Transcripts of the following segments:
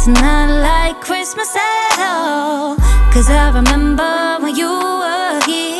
It's not like Christmas at all. Cause I remember when you were here.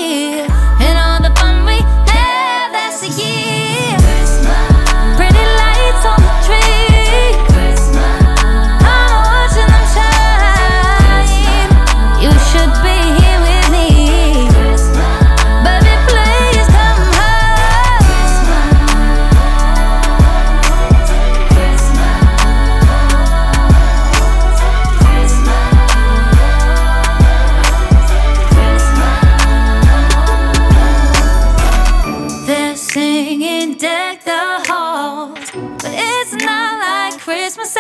Christmas